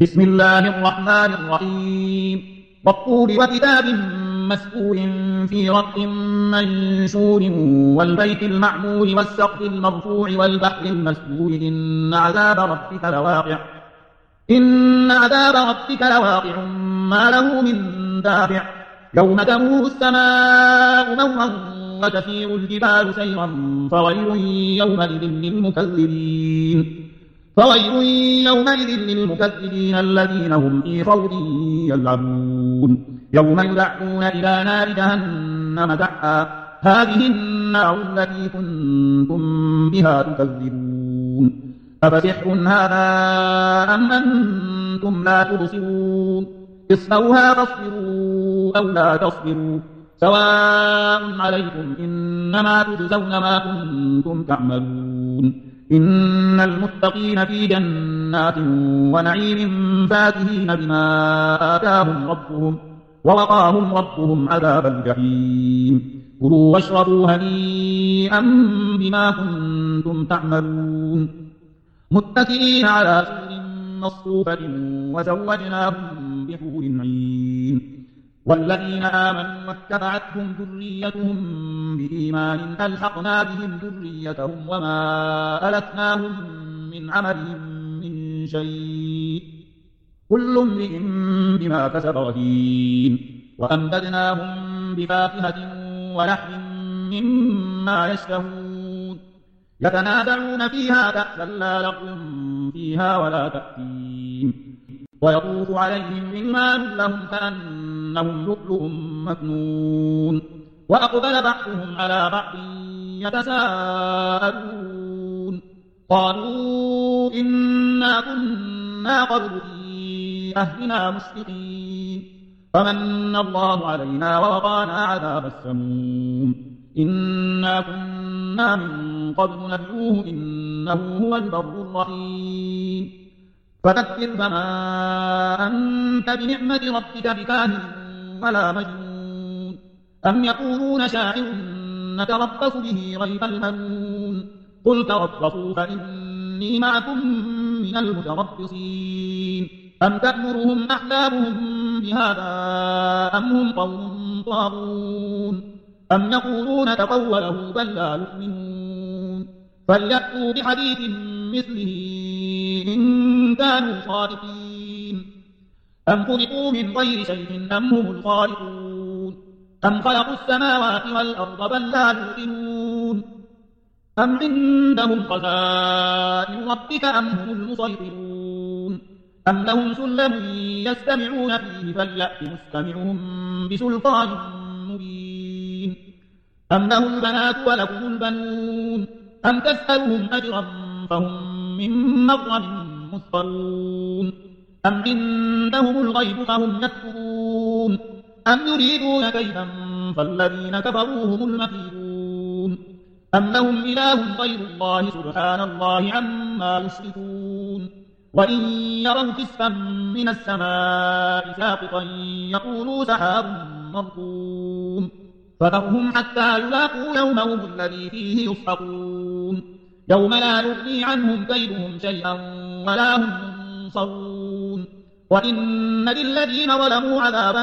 بسم الله الرحمن الرحيم. والطور وكتاب مسكور في رق منشور والبيت المعمور والسقف المرفوع والبحر المسجور إن عذاب ربك لواقع. إن عذاب ربك لواقع. ما له من دافع. يوم تمور السماء مورا وتسير الجبال سيرا فويل يومئذ للمكذبين. فويل يومئذ للمكذبين الذين هم في خوض يلعبون. يوم يدعون إلى نار جهنم دعا. هذه النار التي كنتم بها تكذبون. أفسحر هذا أم أنتم لا تبصرون؟ اصلوها فاصبروا أو لا تصبروا. سواء عليكم إنما تجزون ما كنتم تعملون. إن المتقين في جنات ونعيم فاكهين بما آتاهم ربهم ووقاهم ربهم عذاب الجحيم. كلوا واشربوا هنيئا بما كنتم تعملون. متكئين على سور مصفوفة وزوجناهم بحور عين. والذين آمنوا واتبعتهم ذريتهم بإيمان ألحقنا بهم ذريتهم وما ألتناهم من عملهم من شيء. كل امرئ بما كسب رهين. وأمددناهم بفاكهة ولحم مما يشتهون. يتنازعون فيها كأسا لا لغو فيها ولا تأثيم. ويطوف عليهم غلمان لهم كأنهم لؤلؤ مكنون. وأقبل بعضهم على بعض يتساءلون. قالوا إنا كنا قبل في أهلنا مشفقين. فمن الله علينا ووقانا عذاب السموم. إنا كنا من قبل ندعوه إنه هو البر الرحيم. فذكر فما أنت بنعمة ربك بكاهن ولا مجنون. أم يقولون شاعر نتربص به ريب المنون قل تربصوا فإني معكم من المتربصين. أم تأمرهم أحلامهم بهذا أم هم قوم طاغون؟ أم يقولون تقوله بل لا يؤمنون؟ فليأتوا بحديث مثله إن كانوا صادقين. أم خلقوا من غير شيء أم هم الخالقون؟ أم خلقوا السماوات والأرض بل لا يوقنون أم عندهم خزائن ربك أم هم المسيطرون أم لهم سلم يستمعون فيه فليأت مستمعهم بسلطان مبين أم له البنات ولكم البنون أم تسألهم أجرا فهم من مغرم مثقلون أم عندهم الغيب فهم يكفرون أم يريدون كيدا فالذين كفروا هم المكيدون. أم لهم إله غير الله سبحان الله عما يشركون. وإن يروا كسفا من السماء ساقطا يقولوا سحاب مركوم فذرهم حتى يلاقوا يومهم الذي فيه يصحقون يوم لا يغني عنهم كيدهم شيئا ولا هم ينصرون. وإن للذين ظلموا عذابا